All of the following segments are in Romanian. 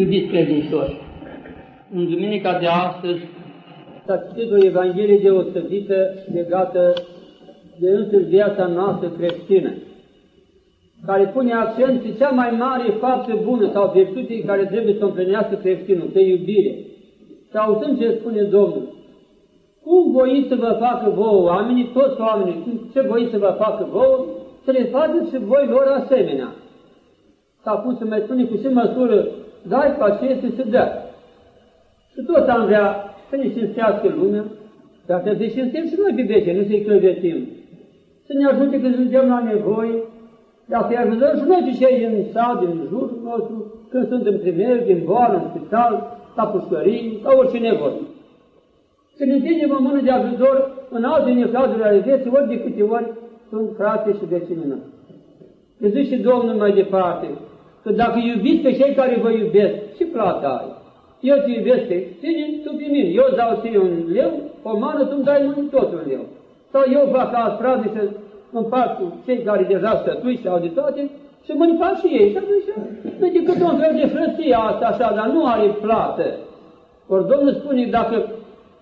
Iubiți credincioși, în duminica de astăzi s-a citit o Evanghelie deosebită legată de însăși viața noastră creștină, care pune accent pe cea mai mare faptă bună sau virtute care trebuie să o împlinească creștinul, pe iubire. Și auzăm ce spune Domnul. Cum voiți să vă facă vouă oamenii, toți oamenii, ce voiți să vă facă vouă, să le faceți și voi lor asemenea. Sau cum se mai spune, cu ce măsură dai cu aceste să dea. Și tot am vrea să ne cinstească lumea, dar să deșinstim și noi pe nu să-i clăvetim. Să ne ajute când suntem la nevoie, dar să-i ajutăm și noi pe cei din sat, din jurul nostru, când sunt în primeri, din boală, în spital, la pușcării, la orice nevoie. Să ne întindem o mână de ajutor în alte necazuri ale vieții, ori de câte ori sunt frate și vecinii noștri. Că zice Domnul mai departe, că dacă iubiți pe cei care vă iubesc, ce plată ai? Eu te iubesc pe tine, tu pe mine. Eu dau ție un leu, o mană, tu îmi dai un tot un leu. Sau eu fac alți frate să împart cu cei care deja stătui și au de toate și mă fac și ei. Și atunci nu e decât un fel de frăție asta așa, dar nu are plată. Ori Domnul spune, dacă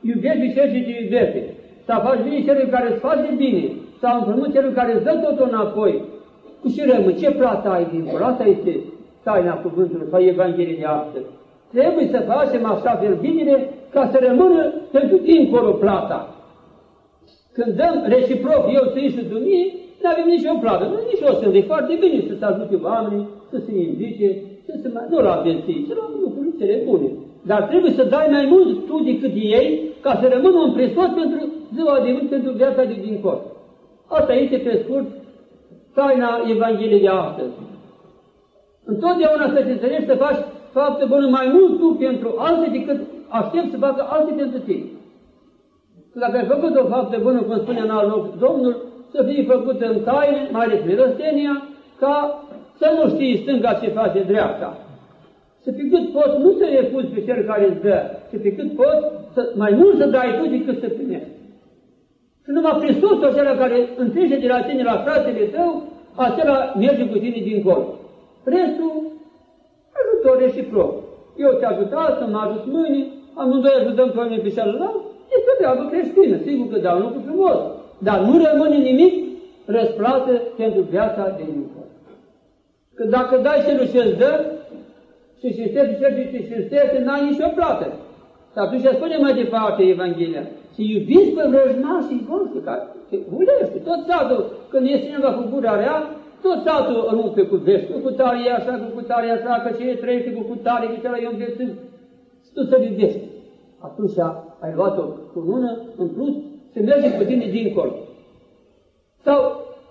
iubești pe cel ce te iubește, sau faci bine celui care îți face bine, sau împrumut celui care îți dă totul înapoi, cu ce rămâne? Ce plată ai dincolo? Asta este taina cuvântului sau Evanghelie de astăzi. Trebuie să facem așa fel binele ca să rămână pentru dincolo plata. Când dăm reciproc, eu ții și tu mie, nu avem nicio plată. Nu nici o să E foarte bine să se ajute oamenii, să se indice, să se mai... Nu la benții, să la lucruri cele bune. Dar trebuie să dai mai mult tu decât ei, ca să rămână un presos pentru ziua de mâine, pentru viața de dincolo. Asta este pe scurt taina Evangheliei de astăzi. Întotdeauna să te înțelegi să faci fapte bună mai mult tu pentru alții decât aștept să facă alții pentru tine. Că dacă ai făcut o faptă bună, cum spune în alt loc Domnul, să fie făcută în taine, mai ales mirostenia, ca să nu știi stânga ce face dreapta. Să pe cât poți nu să refuzi pe cel care îți dă, să pe cât poți să, mai mult să dai tu decât să primești. Și numai Hristos, acela care întrece de la tine la fratele tău, acela merge cu tine dincolo. Restul, ajutor reciproc. Eu te ajutat, să mă ajut mâine, amândoi ajutăm pe unii pe celălalt, este o treabă creștină, sigur că dau un lucru frumos, dar nu rămâne nimic răsplată pentru viața de dincolo. Că dacă dai celul ce-ți dă și cinstește cel ce te cinstește, n-ai nicio plată. Și atunci spune mai departe Evanghelia să iubiți pe vrăjmașii voștri, care se ulește, tot satul, când e cineva cu gura rea, tot satul rupe cu vești, cu cutare e așa, cu cutare e așa, că ce e trăiește cu cutare, că ce la eu îmi tu să-l iubești. Atunci ai luat-o cu mână, în plus, se merge cu tine dincolo. Sau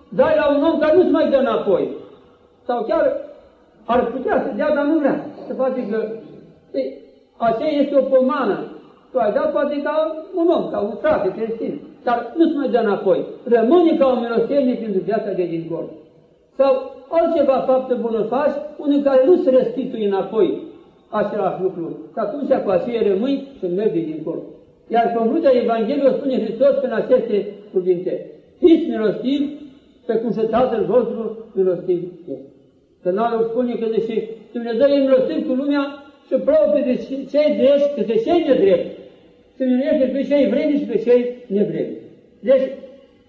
dai la un om care nu-ți mai dă înapoi. Sau chiar ar putea să dea, dar nu vrea. Să face că... Ei, aceea este o pomană tu ai dat poate ca un om, ca un frate creștin, dar nu-ți mai dă înapoi. Rămâne ca o milostenie pentru viața de dincolo. Sau altceva faptă bună faci, unul care nu se restituie înapoi același lucru. Și atunci cu aceea rămâi și mergi dincolo. Iar concluzia Evangheliei o spune Hristos prin aceste cuvinte. Fiți milostiv, pe cum și Tatăl vostru milostiv este. Că nu spune că deși Dumnezeu e milostiv cu lumea, și plouă de cei drești câte cei nedrepti să miluiește pe cei vrednici și pe cei nevrednici. Deci,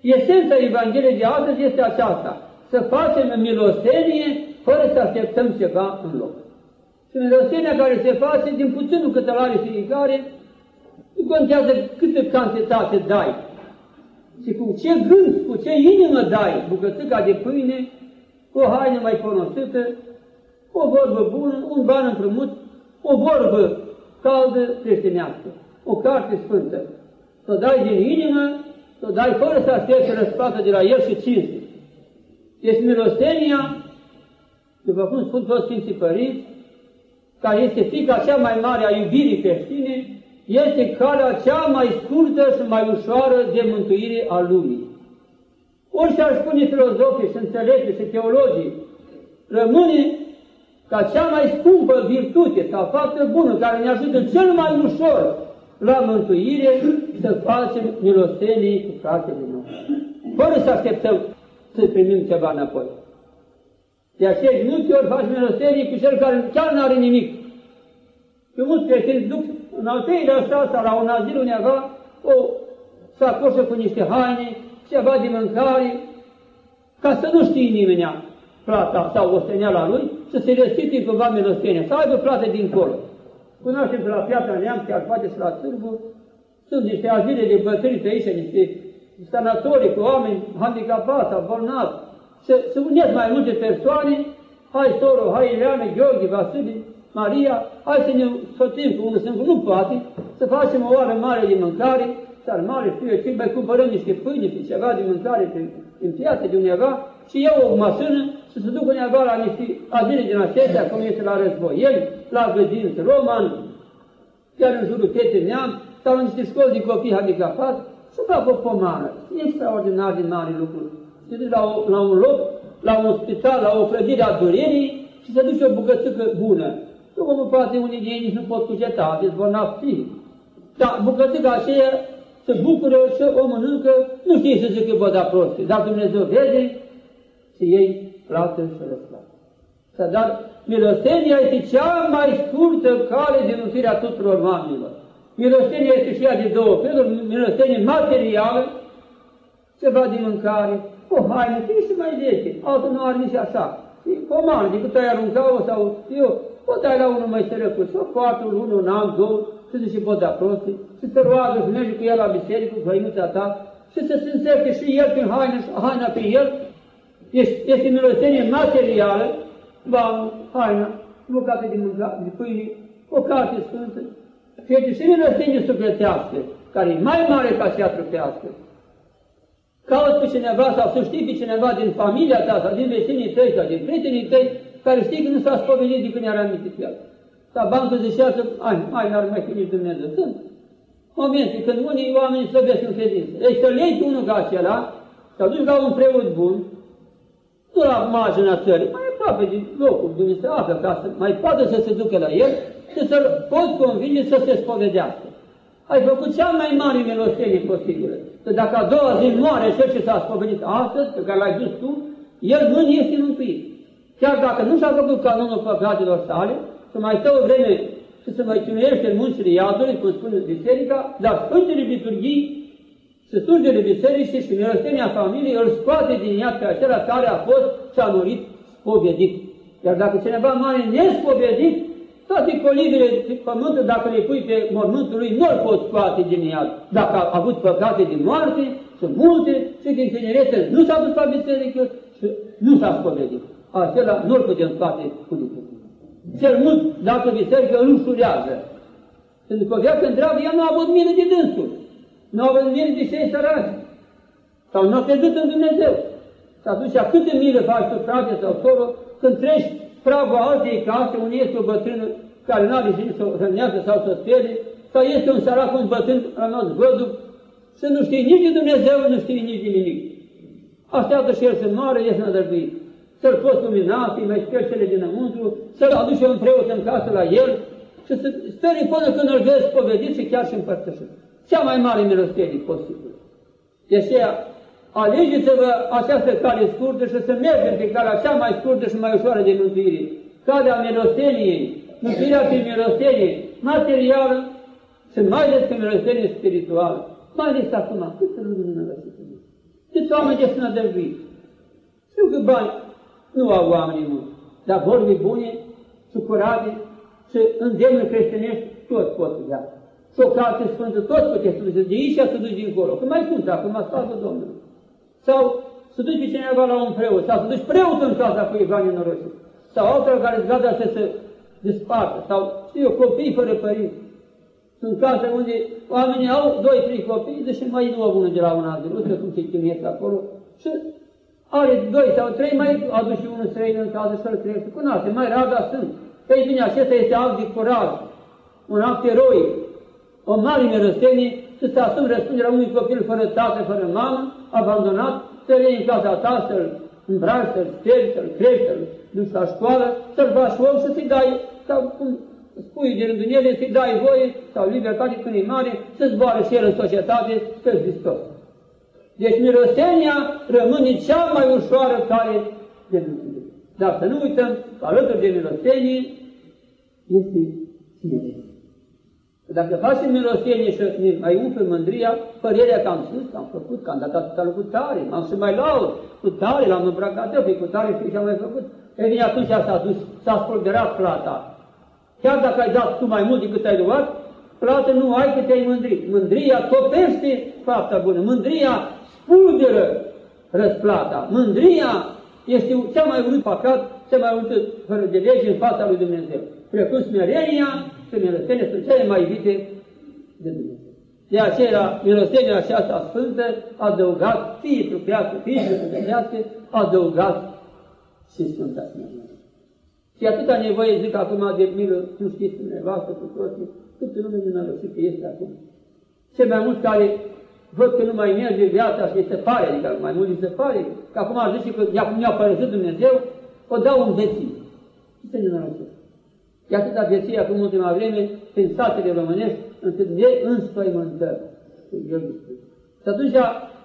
esența Evangheliei de astăzi este aceasta, să facem milostenie fără să așteptăm ceva în loc. Și milostenia care se face din puținul cât are fiecare, nu contează câtă cantitate dai, și cu ce gând, cu ce inimă dai bucățica de pâine, o haină mai cunoscută, o vorbă bună, un ban împrumut, o vorbă caldă creștinească o carte sfântă. Să dai din inimă, să dai fără să aștepți răsplată de la El și cinste. Deci milostenia, după cum spun toți Sfinții Părinți, care este fica cea mai mare a iubirii creștine, este calea cea mai scurtă și mai ușoară de mântuire a lumii. Orice ar spune filozofii și înțelepți și teologii, rămâne ca cea mai scumpă virtute sau faptă bună care ne ajută cel mai ușor la mântuire să facem milostenii cu fratele nostru. Fără să așteptăm să primim ceva înapoi. De aceea, nu te ori faci milostenii cu cel care chiar nu are nimic. Și mulți creștini duc în al treilea sau la un azil undeva o sacoșă cu niște haine, ceva de mâncare, ca să nu știe nimeni plata sau osteneala lui, să se restituie cumva milostenie, să aibă plată dincolo. Cunoaștem că la Piatra Neamț, chiar poate și la Târgu, sunt niște azile de bătrâni pe aici, niște sanatorii cu oameni handicapați sau bolnavi. Să, să unesc mai multe persoane, hai Soro, hai Ileane, Gheorghe, Vasile, Maria, hai să ne soțim cu unul singur, nu poate, să facem o oară mare de mâncare, dar mare, știu eu, mai cumpărăm niște pâine și ceva de mâncare pe, în piață de undeva. Și iau o mașină și se duc undeva la niște azile din acestea, cum este la războieli, la gădinți roman, chiar în jurul Pietre Neam, sau în niște școli de copii handicapați, să fac o pomană. Extraordinar de mare lucru. Se duc la, o, la un loc, la un spital, la o clădire a durerii și se duce o bucățică bună. Nu omul poate unii de ei nici nu pot cugeta, deci vor n Dar bucățica aceea se bucură și o mănâncă, nu știe să zică bă, da proste, dar Dumnezeu vede și ei plată și răsplată. Dar milostenia este cea mai scurtă cale de mântuirea tuturor oamenilor. Milostenia este și ea de două feluri, milostenie materială, ceva de mâncare, o haină, fie și mai veche, altul nu are nici așa. Comană, decât ai arunca-o sau eu, o dai la unul mai sărăcuț, o poartă unul, un an, două, să zice pot da prostii, și să roagă și merge cu el la biserică, cu hăinuța ta, și să se înțepe și el prin haină, haina pe el, este, este milostenie materială, banul, haina, bucate de mâncare, de pâine, o carte sfântă, și este și milostenie sufletească, care e mai mare ca cea trupească. Cauți pe cineva sau să știi pe cineva din familia ta sau din vecinii tăi sau din prietenii tăi care știi că nu s-a spovedit de când era amintit el. Sau bancă zicea că, ai, mai n-ar mai fi nici Dumnezeu. Sunt momente când unii oameni slăbesc în credință. Deci să legi unul ca acela, să duci la un preot bun, nu la marginea țării, mai aproape de locul Dumnezeu află, ca să mai poată să se ducă la el și să-l poți convinge să se spovedească. Ai făcut cea mai mare milostenie posibilă. Că dacă a doua zi moare cel ce s-a spovedit astăzi, pe care l-ai dus tu, el nu este mântuit. Chiar dacă nu și-a făcut canonul păcatelor sale, să mai stă o vreme și să mai chinuiește în munțile iadului, cum spune biserica, dar Sfântele Liturghii și slujele bisericii și milostenia familiei îl scoate din ea pe acela care a fost și a murit spovedit. Iar dacă cineva moare nespovedit, toate colivele de pământul, dacă le pui pe mormântul lui, nu-l poți scoate din ea. Dacă a avut păcate din moarte, sunt multe, și din tinerețe nu s-a dus la biserică și nu s-a spovedit. Acela nu-l putem scoate cu lucruri. Cel mult, dacă biserică îl ușurează. Pentru că o viață întreabă, el nu a avut mine de dânsul. Nu a avut mine de cei săraci. Sau nu a crezut în Dumnezeu. Și atunci, câte milă faci tu, frate sau soră, când treci pragul altei case, unde este o bătrână care nu are zi să o hrănească sau să spere, sau este un sărac, un bătrân rămas văduv, să nu știe nici de Dumnezeu, nu știe nici de nimic. Așteaptă și el să moară, este nădărbit. Să-l poți lumina, să-i mai speri cele dinăuntru, să-l aduci un preot în casă la el și să speri până când îl vezi povedit și chiar și împărtășit. Cea mai mare milostenie posibil. De aceea, alegeți-vă această cale scurtă și să mergem pe calea cea mai scurtă și mai ușoară de mântuire. Calea milosteniei, mântuirea prin milostenie materială și mai ales pe milostenie spirituală. Mai ales acum, cât să lumină la Câți oameni de sănădăruiți? Știu că bani nu au oamenii mulți, dar vorbi bune și curate și îndemnul creștinești toți pot să dea. Și o carte sfântă tot puteți să duceți de aici și să duci dincolo. Că mai sunt acum, slavă Domnului. Sau să duci pe cineva la un preot, sau să duci preot în casa cu Ivani Noroșit. Sau altul care îți gata să se despartă. Sau, știu eu, copii fără părinți. Sunt case unde oamenii au doi, trei copii, deși mai nu au unul de la un azil. Uite cum se chinuiesc acolo. Și are doi sau trei, mai aduce unul străin în casă să-l crește. Cunoaște, mai rar, dar sunt. Ei bine, acesta este act de curaj, un act eroic, o mare mirăstenie să se asume răspunderea unui copil fără tată, fără mamă, abandonat, să le în casa ta, să-l îmbraci, să-l speri, să-l crești, să-l duci la școală, să-l faci om, să-ți dai, sau cum spui de rândul ele, să-i dai voie sau libertate când e mare, să zboare și el în societate, să-ți distorți. Deci mirosenia rămâne cea mai ușoară cale de mântuire. Dar să nu uităm că alături de mirosenie este smerenie. Dacă facem milostenie și ne mai umple mândria, părerea că am sus, că am făcut, că am dat atâta lucru tare, m-am să mai laud, cu tare, l-am îmbrăcat eu, cu tare știu ce am mai făcut. E bine, atunci s-a dus, s-a spulberat plata. Chiar dacă ai dat tu mai mult decât ai luat, plată nu ai că te-ai mândrit. Mândria topește fapta bună. Mândria spulberă răsplata. Mândria este cea mai urât păcat, cea mai urât fără de lege în fața lui Dumnezeu. Precum smerenia și milostenia sunt cele mai iubite de Dumnezeu. De aceea, milostenia aceasta sfântă, adăugat, fie trupească, fie trupească, adăugat și Sfânta Smerenie. Și atâta nevoie, zic acum, de milă, nu știți dumneavoastră cu toții, cât lume nenorocit că este acum. Ce mai mult care văd că nu mai merge viața și se pare, adică mai mult se pare, că acum a zis că acum mi-a părăsit Dumnezeu, o dau în veții. Ce se nenorocit? E atâta veție acum în ultima vreme, prin satele românești, încât ne înspăimântăm. Și atunci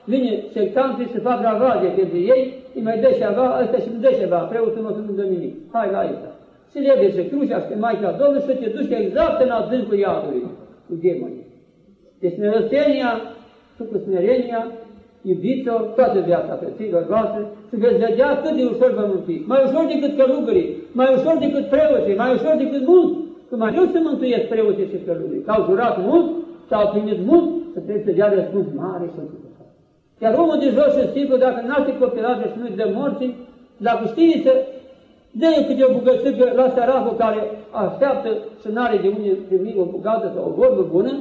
vine sectanții să fac ravaje pentru ei, îi mai dă ceva, ăsta și îmi dă ceva, preotul nostru nu dă nimic. Hai la aici. Și le și crucea și Maica Domnului și te duci exact în adâncul iadului cu demonii. Deci nerăstenia și cu smerenia, iubiți-o toată viața frăților voastre și veți vedea cât de ușor vă mânti. Mai ușor decât călugării, mai ușor decât preoții, mai ușor decât mult. Că mai nu se mântuiesc preoții și călugării. Că au jurat mult, s-au primit mult, să trebuie să dea răspuns mare și iar omul de jos și simplu, dacă n-ar fi copilajă și nu-i dă morții, dacă știe să dă câte o bucățică la săracul care așteaptă și n-are de unde primi o bucată sau o vorbă bună,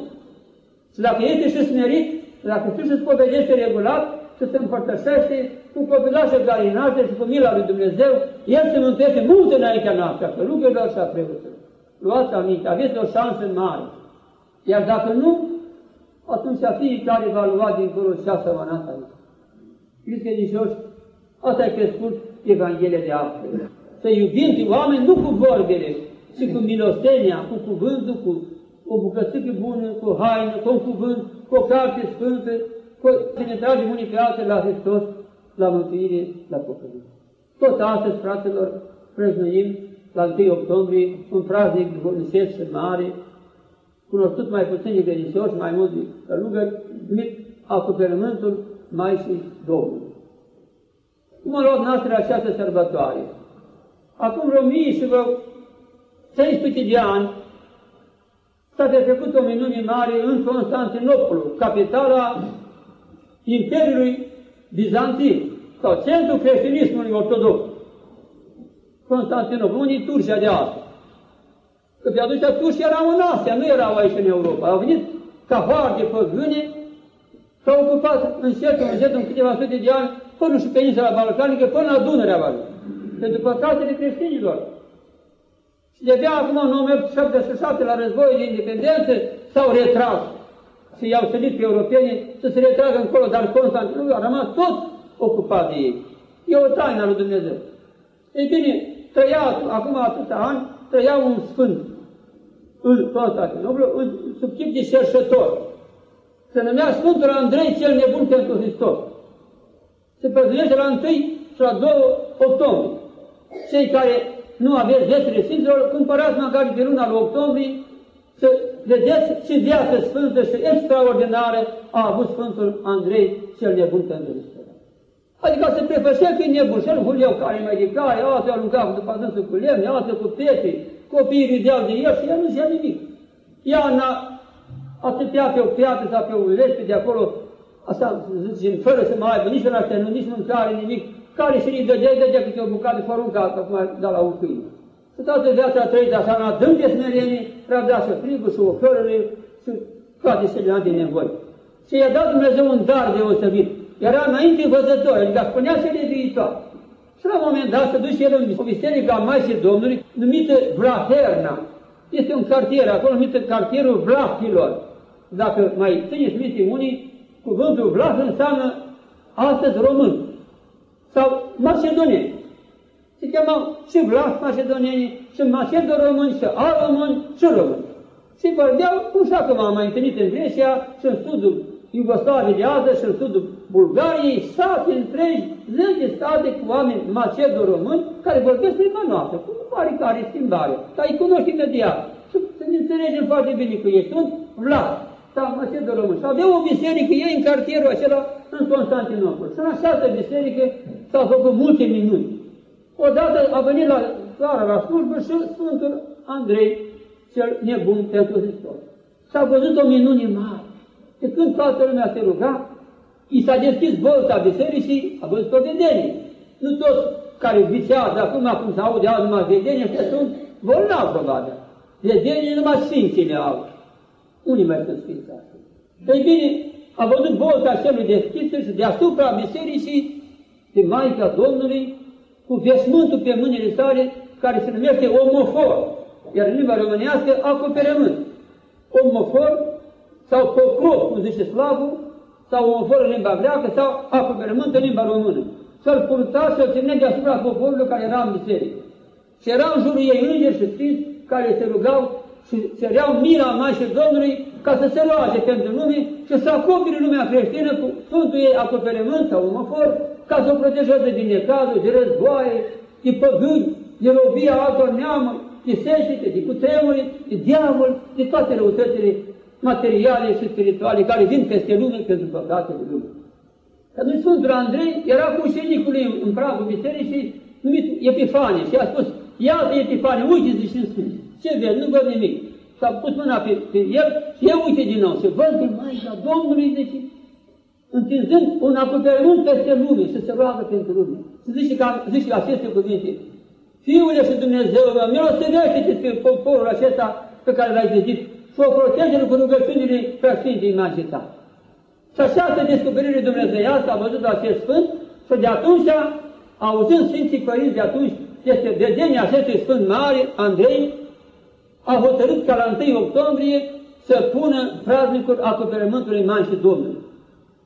și dacă este și smerit, dacă știu și spovedește regulat și se împărtășește cu copilașul care îi naște și cu mila lui Dumnezeu, el se mântuiește mult înaintea noastră, că lucrurile și a preoților. Luați aminte, aveți o șansă mare. Iar dacă nu, atunci fiecare va lua dincolo și asemănat aici. Știți, credincioși, asta e crescut Evanghelia de astăzi. Să iubim pe oameni nu cu vorbele, ci cu milostenia, cu cuvântul, cu o bucățică bună, cu haină, cu un cuvânt, cu o carte sfântă, cu să ne tragem unii pe alții la Hristos, la mântuire, la pocăință. Tot astăzi, fraților, prăznuim la 1 octombrie un praznic duhovnicesc și mare, cunoscut mai puțin de credincioși, mai mult de călugări, numit acoperământul Maicii Domnului. Cum a luat noastră această sărbătoare? Acum vreo mii și vreo 16 de ani s-a petrecut o minune mare în Constantinopol, capitala Imperiului Bizantin, sau centrul creștinismului ortodox. Constantinopol, unii Turcia de astăzi. Că pe atunci turci erau în Asia, nu erau aici în Europa. Au venit ca foarte păgâne, s-au ocupat încetul, încetul, în câteva sute de ani, până și peninsula balcanică, până la Dunărea Balcanică. Pentru păcatele creștinilor. Și de abia acum, în 1977, la războiul de independență, s-au retras și i-au sărit pe europeni să se retragă încolo, dar Constantinul a rămas tot ocupat de ei. E o taină lui Dumnezeu. Ei bine, trăia acum atâția ani, trăia un sfânt în Constantinopol, sub chip de cerșător. Se numea Sfântul Andrei cel nebun pentru Hristos. Se prezunește la 1 și la 2 octombrie. Cei care nu aveți viețile Sfinților, cumpărați măcar de luna lui octombrie să vedeți ce viață sfântă și extraordinară a avut Sfântul Andrei cel nebun pentru Hristos. Adică se prefășea fi nebun și el huleau care mai de care, alții arunca după dânsul cu lemne, alții cu pietre, copiii râdeau de el și el nu zicea nimic. Ea n-a atâtea pe o piatră sau pe o lespe de acolo, așa zicem, fără să mai aibă nici nu nici mâncare, nimic, care și îi dădea, dădea câte o bucată fără un gat, acum da la un câine. Și toată viața a trăit așa, în adânc de smerenie, răbdea și frigul și ocărele și toate celelalte nevoi. Și i-a dat Dumnezeu un dar deosebit. Era înainte văzător, adică spunea cele viitoare. Și la un moment dat se duce el în o biserică a Maicii Domnului, numită Vlaherna. Este un cartier, acolo numită cartierul Vlahilor. Dacă mai țineți minte unii, cuvântul Vlah înseamnă astăzi român sau macedoneni. Se chemau și Vlah macedonieni, și macedo-români, și al-români, și români. Și vorbeau, cum și acum am mai întâlnit în Grecia și în sudul Iugoslavie de azi și în sudul Bulgariei, sate întregi, zece state cu oameni macedo-români care vorbesc limba noastră, cu care schimbare, dar îi cunoști imediat. Și se înțelegem foarte bine cu ei. Sunt Vlad sau Macedon Român. Și aveau o biserică ei în cartierul acela în Constantinopol. Și în această biserică s-au făcut multe minuni. Odată a venit la țara la slujbă și Sfântul Andrei, cel nebun pentru Hristos. S-a văzut o minune mare. De când toată lumea se ruga, i s-a deschis bolta bisericii, a văzut o vedenie. Nu toți care visează acum, acum se aude azi numai vedenie, că sunt bolnavi probabil. Vedenie numai sfinții au. Unii mai sunt sfinți astăzi. Ei bine, a văzut bolta celui deschisă și deasupra bisericii de Maica Domnului cu veșmântul pe mâinile sale care se numește omofor, iar în limba românească acoperământ. Omofor sau pocrop, cum zice slavul, sau omofor în limba greacă, sau acoperământ în limba română. Să-l purta și să-l ține deasupra poporului care era în biserică. Și erau în jurul ei îngeri și sfinți care se rugau și cereau mila Maicii Domnului ca să se roage pentru lume și să acopere lumea creștină cu Sfântul ei acoperământ sau omofor ca să o protejeze din necazuri, de războaie, de păgâni, de robia altor neamuri, de seșete, de cutremuri, de diavol, de toate răutățile materiale și spirituale care vin peste lume pentru păcatele lumii. Că atunci Sfântul Andrei era cu ușenicul lui în pragul bisericii numit Epifanie și a spus, iată Epifanie, uite zice în Sfânt, ce vezi, nu văd nimic. S-a pus mâna pe, pe el și eu uite din nou și văd că Maica Domnului, zice, întinzând un acoperământ peste lume și se roagă pentru lume. Și zice, ca, zice aceste cuvinte, Fiule și Dumnezeu meu, milostivește-te pe poporul acesta pe care l-ai zidit și o protege cu rugăciunile preasfintei imagine ta. Și această descoperire dumnezeiască a văzut acest Sfânt și de atunci, auzând Sfinții Părinți de atunci, este vedenia acestui Sfânt Mare, Andrei, a hotărât ca la 1 octombrie să pună praznicul acoperământului Maicii Domnului.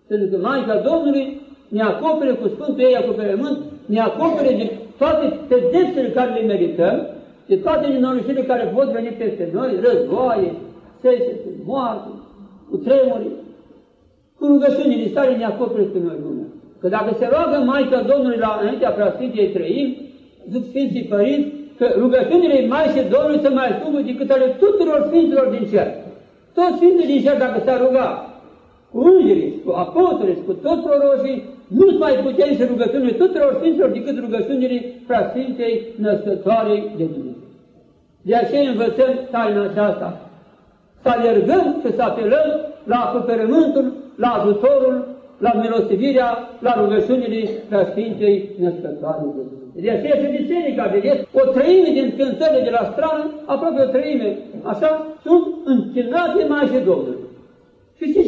Pentru că Maica Domnului ne acopere cu Sfântul ei acoperământ, ne acopere de toate pedepsele care le merităm, de toate nenorocirile care pot veni peste noi, războaie, sesete, moarte, cu tremuri, cu rugăciunile sale ne acopere pe noi lumea. Că dacă se roagă Maica Domnului la înaintea Preasfinției Trăim, zic Sfinții Părinți, că rugăciunile Maicii Domnului să mai scumă decât ale tuturor Sfinților din cer. Toți Sfinții din cer, dacă s-ar ruga cu îngerii, cu apostolii, cu toți proroșii, nu mai putem să rugăciunile tuturor Sfinților decât rugăciunile Preasfintei Născătoarei de Dumnezeu. De aceea învățăm taina aceasta. Să alergăm și să apelăm la acoperământul, la ajutorul, la milostivirea, la rugăciunile Preasfintei Născătoare de Dumnezeu. De aceea și biserica, vedeți, o treime din cântările de la strană, aproape o treime, așa, sunt închinate Maicii Domnului. Și ce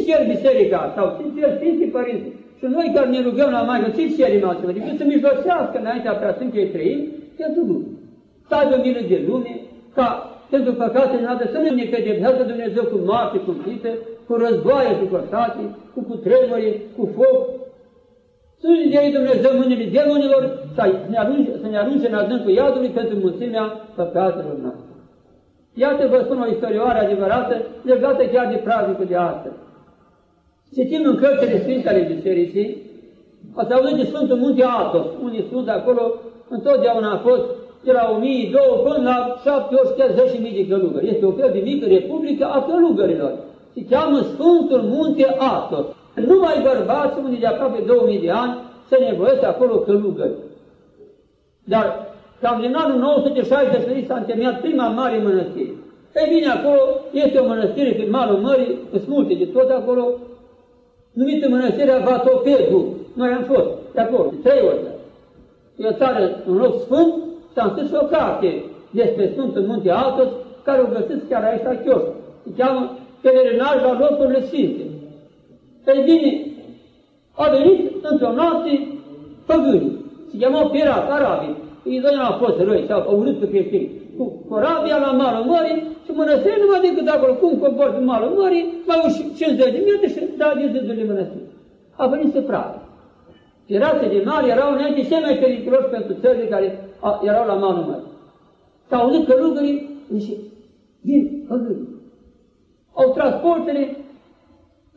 cer biserica sau ce cer Sfinții Părinți? Și noi care ne rugăm la Maică, ce cerem altceva? Decât să mijlocească înaintea Preasfântei Trăim pentru lume. Să aibă milă de lume, ca pentru păcate noastre să nu ne pedepsească Dumnezeu cu moarte cumplită, cu războaie supărtate, cu cutremure, cu foc, să nu ne dea Dumnezeu mâinile demonilor, să ne arunce, să ne arunce în adâncul iadului pentru mulțimea păcatelor noastre. Iată vă spun o istorioare adevărată, legată chiar de praznicul de astăzi. Citim în cărțile Sfinte ale Bisericii, ați auzit de Sfântul Munte Atos, unii sunt acolo, întotdeauna a fost de la 1000, 2 până la 7 ori chiar 10.000 de călugări. Este o fel de mică republică a călugărilor. Se cheamă Sfântul Munte Atos. Numai bărbați, unii de aproape 2000 de ani, se nevoiesc acolo călugări. Dar cam din anul 963 s-a întemeiat prima mare mănăstire. Ei bine, acolo este o mănăstire pe malul mării, sunt multe de tot acolo, numită mănăstirea Vatopedu. Noi am fost de acolo, trei ori. E o țară, un loc sfânt, s-a scris o carte despre Sfântul Munte Altos, care o găsiți chiar aici la chioș. Se cheamă Pelerinaj la locurile sfinte. Ei bine, a venit într-o noapte păgâni. Se chemau pirați, arabii. Ei doi au fost răi și au urât pe creștini. Cu corabia la malul mării și mănăstirea numai decât acolo. Cum cobor pe malul mării, mai uși 50 de metri și da din zidul mănăstirii. A venit să pragă. Pirații de mare erau înainte cei mai periculoși pentru țările care erau la malul mării. S-au auzit călugării, zice, vin călugării. Au transportele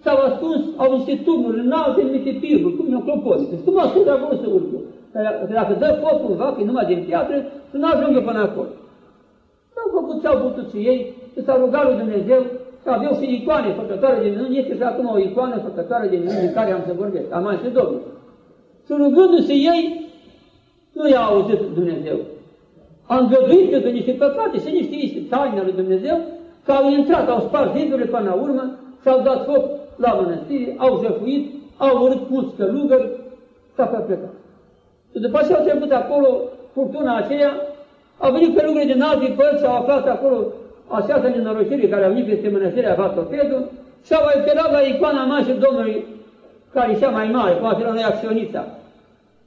s-au ascuns, au niște turnuri înalte, niște pirburi, cum e o clopoză. Cum ascund acolo să urcă? Că dacă dă foc cumva, că e numai din piatră, să nu ajungă până acolo. S-au făcut ce au putut și ei, s-a rugat lui Dumnezeu că aveau și icoane făcătoare de minuni, este și acum o icoană făcătoare de minuni din care am să vorbesc, am mai și Domnul. Și rugându-se ei, nu i-a auzit Dumnezeu. A îngăduit că niște păcate și niște este taina lui Dumnezeu, că au intrat, au spart zidurile până la urmă și au dat foc la mănăstire, au jefuit, au urât mulți călugări, s-a plecat. Și după ce au trecut acolo furtuna aceea, au venit călugări din alte părți, au aflat acolo această nenorocire care au venit peste mănăstirea Vatopedul și au apelat la icoana Mașii Domnului, care e cea mai mare, cum a fi la noi acționița.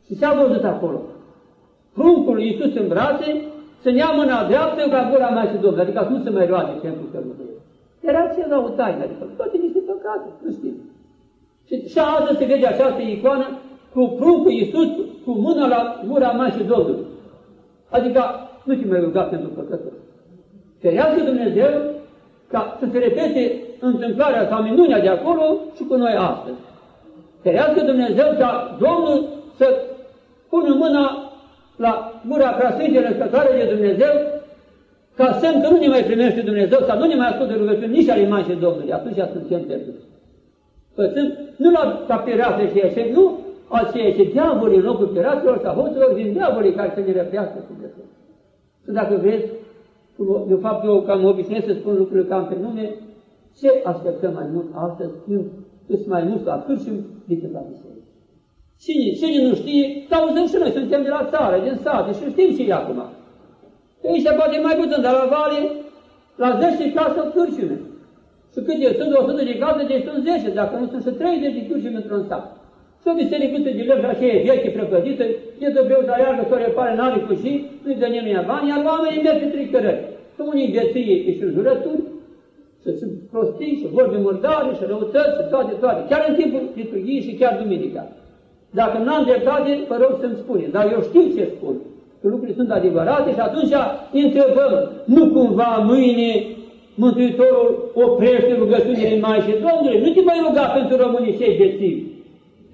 Și s-a văzut acolo. Pruncul lui Iisus în brațe, să ia mâna dreaptă ca gura Mașii Domnului, adică nu se mai roade pentru călugărie. Era ceva o taină, adică toate niște păcate, nu știu. Și, și astăzi se vede această icoană cu pruncul Iisus cu mâna la gura Mașii Domnului. Adică nu te mai ruga pentru păcători. Ferească Dumnezeu ca să se repete întâmplarea sau minunea de acolo și cu noi astăzi. Ferească Dumnezeu ca Domnul să pună mâna la gura preasfinte răscătoare de Dumnezeu ca semn că nu ne mai primește Dumnezeu sau nu ne mai ascultă rugăciuni nici ale Maicii Domnului. Atunci suntem pierduți. Pățând nu la ca pirații și eșec, nu aceea ce diavolii în locul piraților sau hoților din diavolii care să ne răpească Dumnezeu. Și dacă vreți, de fapt eu cam obișnuiesc să spun lucrurile cam pe nume, ce așteptăm mai mult astăzi când sunt mai mult la cârșim decât la biserică. Cine, cine nu știe, să auzăm și noi, suntem de la țară, din sate și știm și acum. Că aici poate mai puțin, dar la vale, la 10 case cârșime. Și cât e? Sunt 100 de case, deci sunt 10, dacă nu sunt și 30 de cârșime într-un sat. Și o biserică de lăbra aceea veche, prăpădită, e de breu, dar iargă, să o repare în are cu și, nu-i dă nimeni bani, iar oamenii merg pe tricărări. Că unii beție și jurături, să sunt prostii și vorbe murdare și răutăți și toate, toate. Chiar în timpul liturghiei și chiar duminica. Dacă n-am dreptate, vă rog să-mi spune. Dar eu știu ce spun. Că lucrurile sunt adevărate și atunci întrebăm, nu cumva mâine Mântuitorul oprește rugăciunile mai și Domnule, nu te mai ruga pentru românii cei bețivi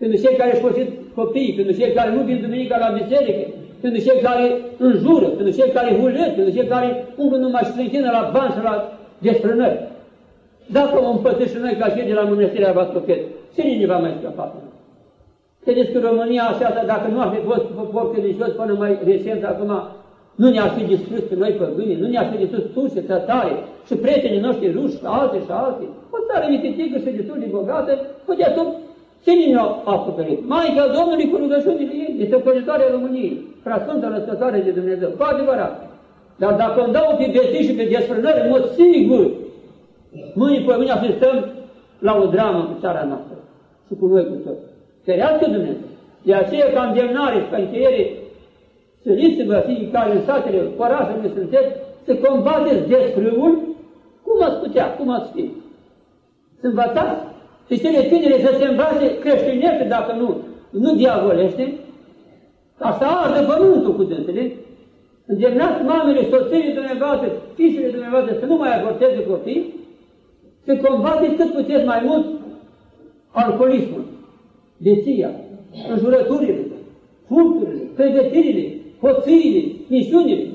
pentru cei care își păsit copiii, pentru cei care nu vin duminica la biserică, pentru cei care înjură, pentru cei care hulesc, pentru cei care umblă numai și se închină la bani și la desfrânări. Dacă o împătesc și noi ca cei de la mănăstirea Vascopet, cine ne va mai scăpa? Credeți că România așa, dacă nu ar fi fost popor credincios până mai recent, acum nu ne-ar fi distrus pe noi păgânii, nu ne-ar fi distrus turci, tătare și prietenii noștri ruși, alte și alte. O țară mititică și destul de bogată, putea tot Cine ne-a acoperit? Maica Domnului cu rugăciunile ei, este o păjitoare a României, Sfântă Născătoare de Dumnezeu, cu adevărat. Dar dacă îmi dau pe vieții și pe desfrânări, în mod sigur, mâine pe mâine asistăm la o dramă cu țara noastră și cu noi cu toți. Ferească Dumnezeu! De aceea, ca îndemnare și ca încheiere, săriți-vă fii care în satele, orașele sunteți, să combateți desfrâul, cum ați putea, cum ați fi. Să învățați și cele tinere să se învațe creștinește, dacă nu, nu diavolește, ca să ardă pământul cu dântele, îndemnați mamele, soțiile dumneavoastră, fișele dumneavoastră să nu mai avorteze copii, să combateți cât puteți mai mult alcoolismul, deția, înjurăturile, furturile, pregătirile, hoțiile, misiunile.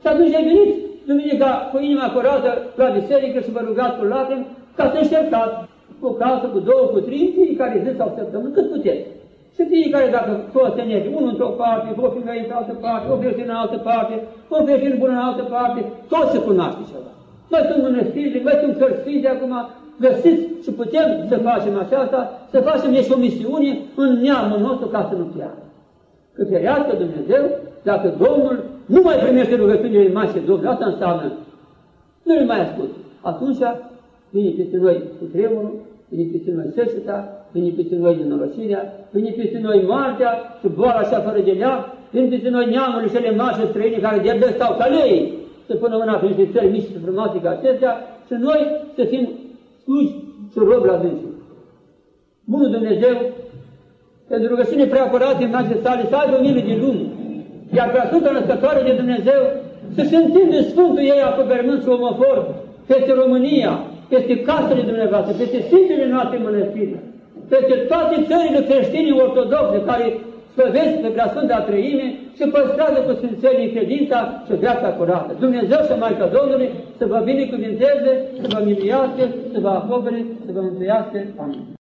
Și atunci veniți duminica cu inima curată la biserică și vă rugați cu lacrimi ca să încercați o casă, cu două, cu trei, fiecare zi sau săptămână, cât puteți. Și fiecare, dacă toți se nege, unul într-o parte, o femeie în altă parte, o vecină în altă parte, o vecină bună în altă parte, toți se cunoaște ceva. Noi sunt mănăstiri, noi sunt cărți de acum, găsiți și putem să facem aceasta, să facem și o misiune în neamul nostru ca să nu piară. Că ferească Dumnezeu, dacă Domnul nu mai primește rugăciunile mai și Domnul, asta înseamnă, nu le mai ascult. Atunci vine peste noi cu tremurul, vine peste noi sășita, vine peste noi nenorocirea, vine peste noi moartea și boala așa fără de leac, vine peste noi neamurile cele mari și străine care de stau ca lei să pună mâna prin niște țări mici și frumoase ca acestea și noi să fim sluși și rob la dânsul. Bunul Dumnezeu, pentru rugăciune prea curată în nașe sale, să aibă milă de lume, iar prea Sfântă Născătoare de Dumnezeu să-și întinde Sfântul ei acoperământ și omofor peste România, peste casele dumneavoastră, peste sfintele noastre mănăstiri, peste toate țările creștine ortodoxe care slăvesc pe Preasfânta Trăime și păstrează cu sfințenii credința și viața curată. Dumnezeu și Maica Domnului să vă binecuvinteze, să vă miliască, să vă acopere, să vă mântuiască. Amin.